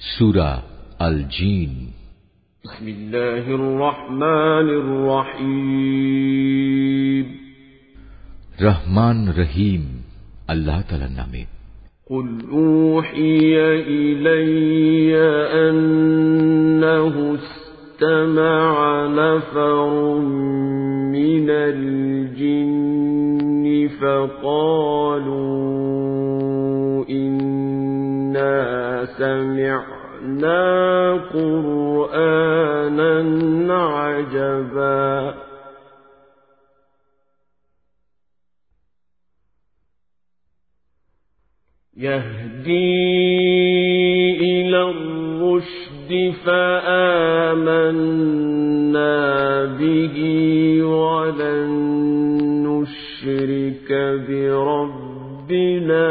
سورة الجين بسم الله الرحمن الرحيم. رحمن رحيم. الله تعالى نامه قل أوحي إلي أنه استمع نفر من الجن فقالوا سمعنا قرآنا عجبا. يهدي إلى الرشد فآمنا به ولن نشرك بربنا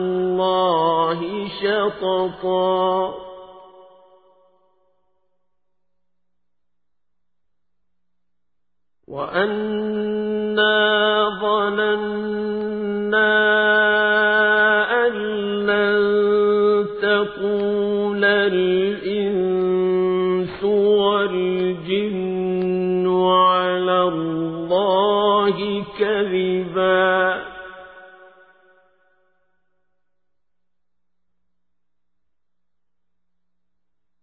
سَقَطًا وَأَنَّ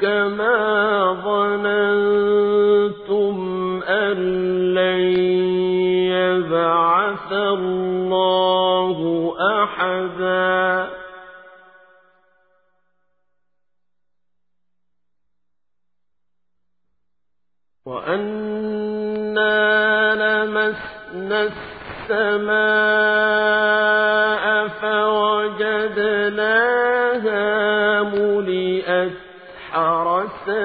كما ظننتم أن لن يبعث الله أحدا وأنا لمسنا السماء فوجدناها ملئت حرسا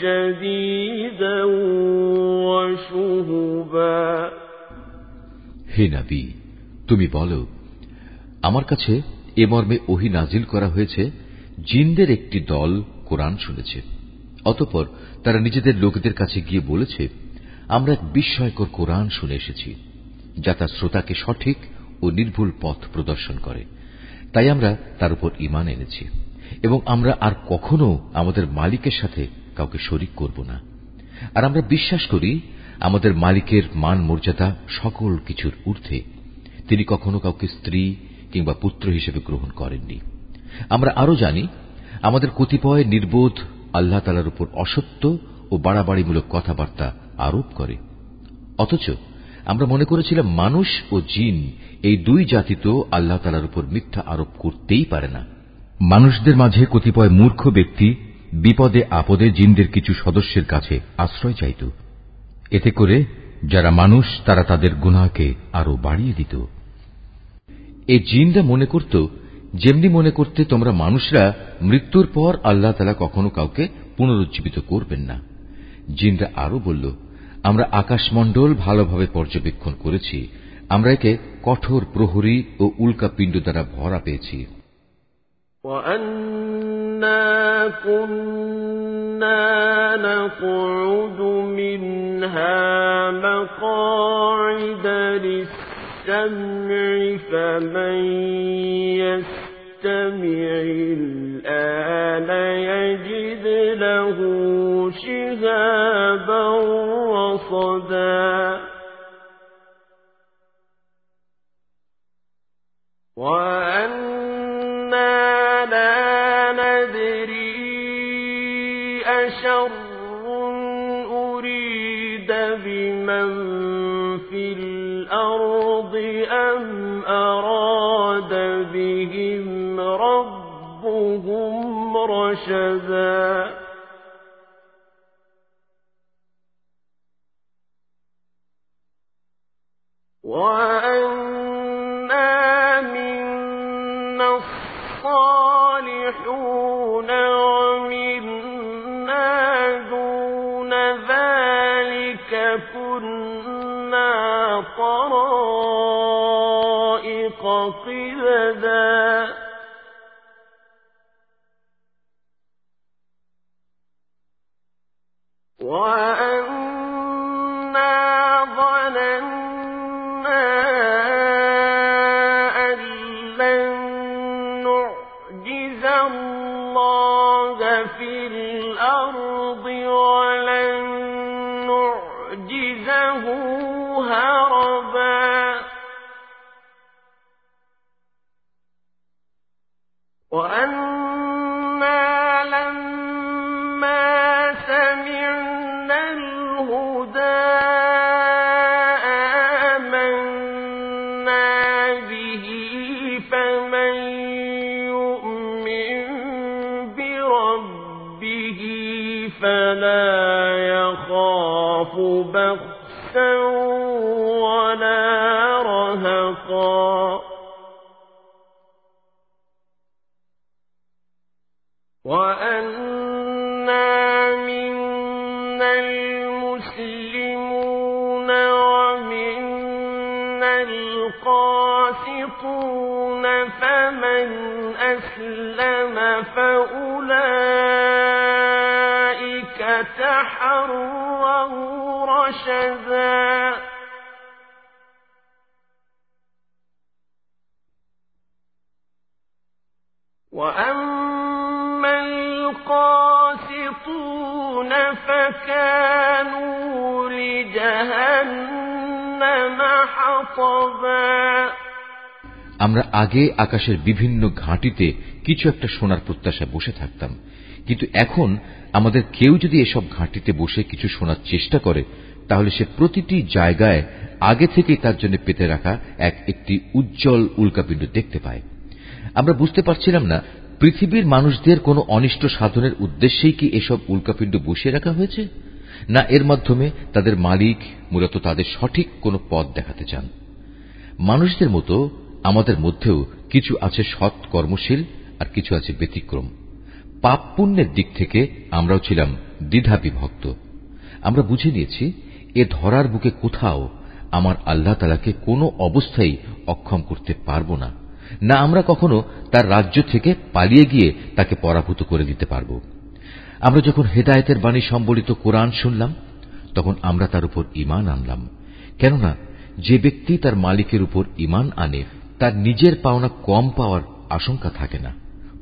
شديدا وشهبا হে নবী তুমি বলো আমার কাছে এ মর্মে ওহি নাজিল করা হয়েছে জিনদের একটি দল কোরআন শুনেছে অতঃপর তারা নিজেদের লোকদের কাছে গিয়ে বলেছে আমরা এক বিস্ময়কর কোরআন শুনে এসেছি যা তার শ্রোতাকে সঠিক ও নির্ভুল পথ প্রদর্শন করে তাই আমরা তার উপর ইমান এনেছি এবং আমরা আর কখনো আমাদের মালিকের সাথে কাউকে শরিক করব না। আর আমরা বিশ্বাস করি, আমাদের মালিকের মান মর্যাদা সকল কিছুর ঊর্ধ্বে। তিনি কখনো কাউকে স্ত্রী কিংবা পুত্র হিসেবে গ্রহণ করেননি। আমরা আরও জানি, আমাদের কতিপয় নির্বোধ আল্লাহ তালার উপর অসত্য ও বাড়াবাড়িমূলক কথাবার্তা আরোপ করে। অথচ আমরা মনে করেছিলাম, মানুষ ও জিন এই দুই জাতি তো আল্লাহ তালার উপর মিথ্যা আরোপ করতেই পারে না। মানুষদের মাঝে কতিপয় মূর্খ ব্যক্তি বিপদে, আপদে জিনদের কিছু সদস্যের কাছে আশ্রয় চাইত। এতে করে যারা মানুষ, তারা তাদের গুনাহকে আরও বাড়িয়ে দিত। এই জিনরা মনে করত, যেমনি মনে করতে তোমরা মানুষরা মৃত্যুর পর আল্লাহ তালা কখনো কাউকে পুনরুজ্জীবিত করবেন না। জিনরা আরও বলল, আমরা আকাশমণ্ডল ভালোভাবে পর্যবেক্ষণ করেছি। আমরা একে কঠোর প্রহরী ও উল্কাপিণ্ড দ্বারা ভরা পেয়েছি। وأنا كنا نقعد منها مقاعد للسمع فمن يستمع الآن يجد له شهابا رصدا أم أراد بهم ربهم رشدا وأنا منا الصالحون ومنا دون ذلك كنا طرائق نعجزه بخسا ولا رهقا وأنا منا المسلمون ومنا القاسطون فمن أسلم فأولئك تحروا رشدا وأما القاسطون فكانوا لجهنم حطبا আমরা আগে আকাশের বিভিন্ন ঘাঁটিতে কিছু একটা শোনার প্রত্যাশায় বসে থাকতাম কিন্তু এখন আমাদের কেউ যদি এসব ঘাঁটিতে বসে কিছু শোনার চেষ্টা করে তাহলে সে প্রতিটি জায়গায় আগে থেকেই তার জন্য পেতে রাখা এক একটি উজ্জ্বল উল্কাপিণ্ড দেখতে পায়। আমরা বুঝতে পারছিলাম না, পৃথিবীর মানুষদের কোনো অনিষ্ট সাধনের উদ্দেশ্যেই কি এসব উল্কাপিণ্ড বসিয়ে রাখা হয়েছে? না এর মাধ্যমে তাদের মালিক মূলত তাদের সঠিক কোনো পথ দেখাতে চান। মানুষদের মতো আমাদের মধ্যেও কিছু আছে সৎ কর্মশীল আর কিছু আছে ব্যতিক্রম। পাপ পুণ্যের দিক থেকে আমরাও ছিলাম দ্বিধা বিভক্ত আমরা বুঝে নিয়েছি এ ধরার বুকে কোথাও আমার আল্লাহ তালাকে কোনো অবস্থায় অক্ষম করতে পারব না। না আমরা কখনো তার রাজ্য থেকে পালিয়ে গিয়ে তাকে পরাভূত করে দিতে পারব। আমরা যখন হেদায়েতের বাণী সম্বলিত কোরআন শুনলাম, তখন আমরা তার উপর ইমান আনলাম। কেননা, যে ব্যক্তি তার মালিকের উপর ইমান আনে, তার নিজের পাওনা কম পাওয়ার আশঙ্কা থাকে না।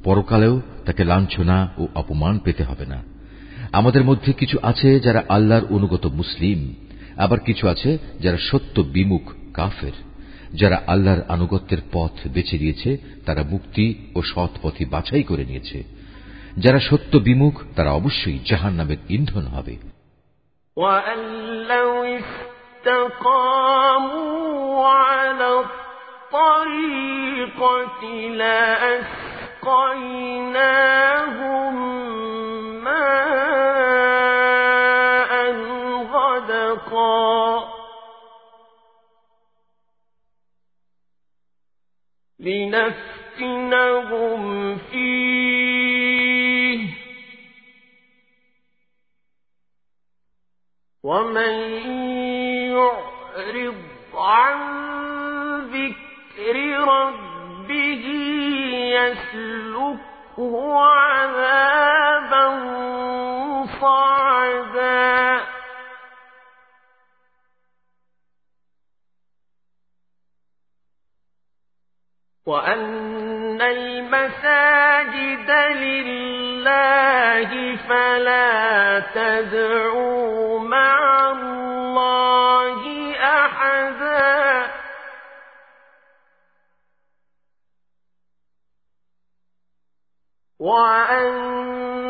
পরকালেও তাকে লাঞ্ছনা ও অপমান পেতে হবে না। আমাদের মধ্যে কিছু আছে যারা আল্লাহর অনুগত মুসলিম। আবার কিছু আছে যারা সত্য বিমুখ কাফের যারা আল্লাহর আনুগত্যের পথ বেছে নিয়েছে তারা মুক্তি ও সৎ পথে বাছাই করে নিয়েছে যারা সত্য বিমুখ তারা অবশ্যই জাহান নামের ইন্ধন হবে وأن لو استقاموا على الطريقة لأسقيناهم لنفتنهم فيه. ومن يعرض عن ذكر ربه يسلكه عذابا وأن المساجد لله فلا تدعوا مع الله أحدا وأنه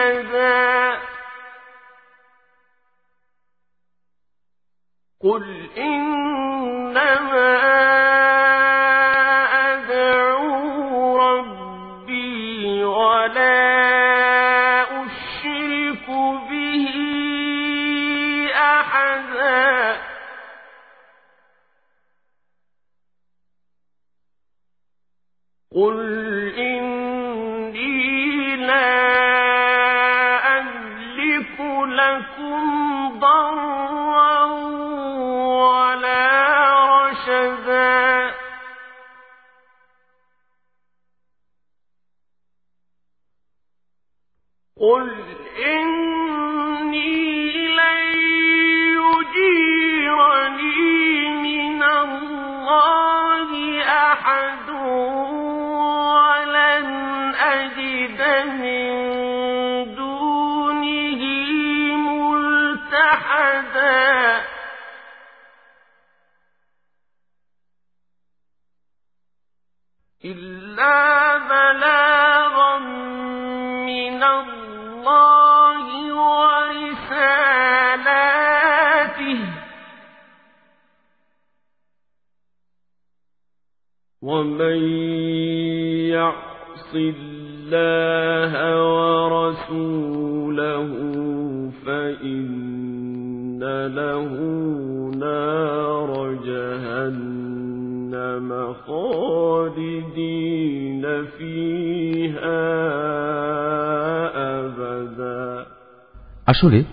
أحدا قل إن أملك لكم ضرا ولا ملتحدا إلا بلاغا من الله ورسالاته. ومن يعص الله ورسوله له نار جهنم خالدين فيها أبدا আসলে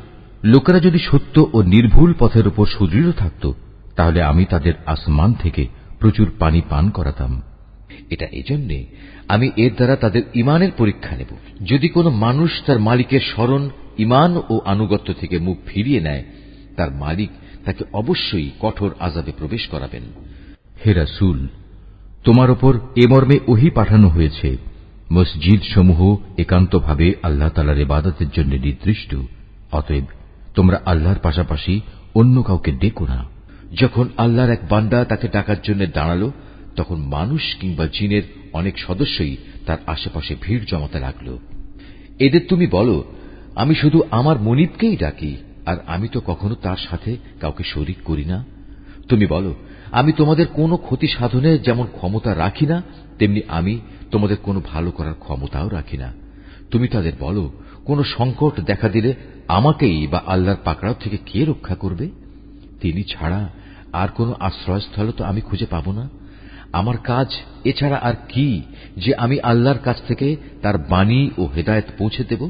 লোকেরা যদি সত্য ও নির্ভুল পথের উপর সুদৃঢ় থাকত তাহলে আমি তাদের আসমান থেকে প্রচুর পানি পান করাতাম এটা এজন্যে আমি এর দ্বারা তাদের ইমানের পরীক্ষা নেব যদি কোনো মানুষ তার মালিকের স্মরণ ইমান ও আনুগত্য থেকে মুখ ফিরিয়ে নেয় তার মালিক তাকে অবশ্যই কঠোর আজাবে প্রবেশ করাবেন। হে রাসূল, তোমার ওপর এ মর্মে ওহি পাঠানো হয়েছে। মসজিদ সমূহ একান্তভাবে আল্লাহ তালার ইবাদতের জন্য নির্দিষ্ট, অতএব তোমরা আল্লাহর পাশাপাশি অন্য কাউকে ডেকো না। যখন আল্লাহর এক বান্দা তাকে ডাকার জন্য দাঁড়াল, তখন মানুষ কিংবা জিনের অনেক সদস্যই তার আশেপাশে ভিড় জমাতে লাগল। এদের তুমি বলো, আমি শুধু আমার মনিবকেই ডাকি? আর আমি তো কখনো তার সাথে কাউকে শরিক করি না। তুমি বলো, আমি তোমাদের কোনো ক্ষতি সাধনে যেমন ক্ষমতা রাখি না, তেমনি আমি তোমাদের কোনো ভালো করার ক্ষমতাও রাখি না। তুমি তাদের বলো, কোনো সংকট দেখা দিলে আমাকেই বা আল্লাহর পাকড়াও থেকে কে রক্ষা করবে? তিনি ছাড়া আর কোনো আশ্রয়স্থল তো আমি খুঁজে পাব না। আমার কাজ এছাড়া আর কি যে আমি আল্লাহর কাছ থেকে তার বাণী ও হেদায়ত পৌঁছে দেব?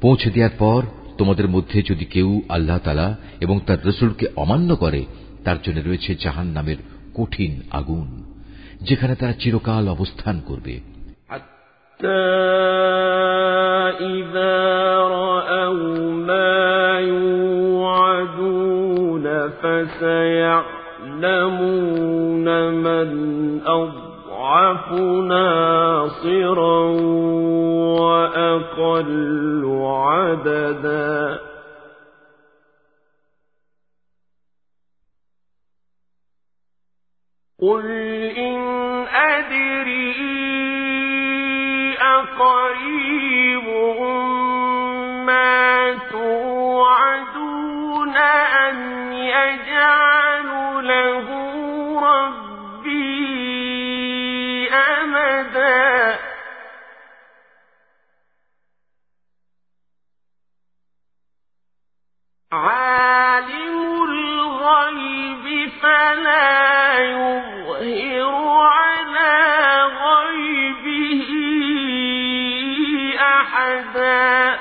পৌঁছে দেওয়ার পর তোমাদের মধ্যে যদি কেউ আল্লাহ তালা এবং তার রসুলকে অমান্য করে, তার জন্য রয়েছে জাহান নামের কঠিন আগুন, যেখানে তারা চিরকাল অবস্থান করবে। إذا رأوا ما يوعدون من أضعف ناصرا وأقل عددا قل إن أدري أقريب أحدا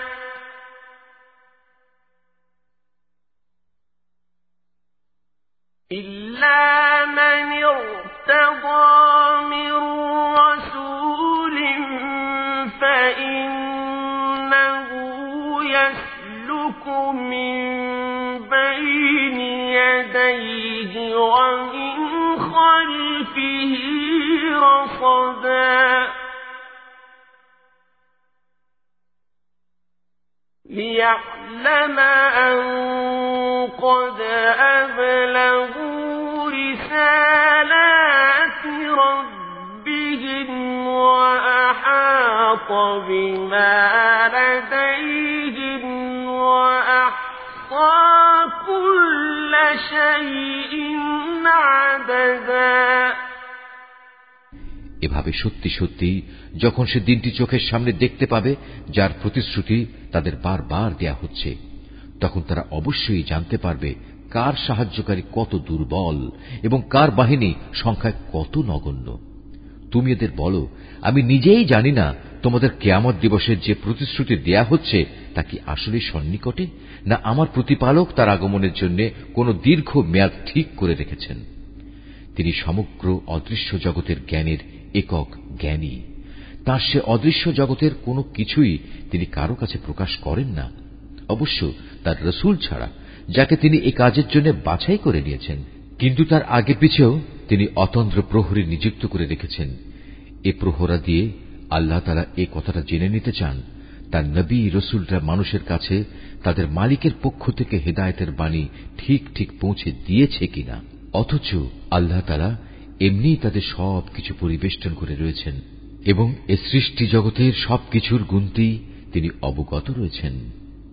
ليعلم أن قد أبلغوا رسالات ربهم وأحاط بما لديهم وأحصى كل شيء عددا এভাবে সত্যি সত্যি যখন সে দিনটি চোখের সামনে দেখতে পাবে যার প্রতিশ্রুতি তাদের বারবার দেয়া হচ্ছে। তখন তারা অবশ্যই জানতে পারবে কার সাহায্যকারী কত দুর্বল এবং কার বাহিনী সংখ্যায় কত নগণ্য। তুমি এদের বলো, আমি নিজেই জানি না তোমাদের কেয়ামত দিবসের যে প্রতিশ্রুতি দেয়া হচ্ছে, তা কি আসলে সন্নিকটে? না আমার প্রতিপালক তার আগমনের জন্য কোন দীর্ঘ মেয়াদ ঠিক করে রেখেছেন? তিনি সমগ্র অদৃশ্য জগতের জ্ঞানের একক জ্ঞানী। তার সে অদৃশ্য জগতের কোনো কিছুই তিনি কারও কাছে প্রকাশ করেন না। অবশ্য তার রসুল ছাড়া, যাকে তিনি এ কাজের জন্য বাছাই করে নিয়েছেন। কিন্তু তার আগে পিছেও তিনি অতন্দ্র প্রহরী নিযুক্ত করে রেখেছেন। এ প্রহরা দিয়ে আল্লাহ তারা এ কথাটা জেনে নিতে চান। তার নবী রসুলরা মানুষের কাছে তাদের মালিকের পক্ষ থেকে হেদায়তের বাণী ঠিক ঠিক পৌঁছে দিয়েছে কিনা। অথচ আল্লাহ তালা এমনি তাদের সব কিছু পরিবেষ্টন করে রয়েছেন এবং এ সৃষ্টি জগতের সবকিছুর গুনতি তিনি অবগত রয়েছেন।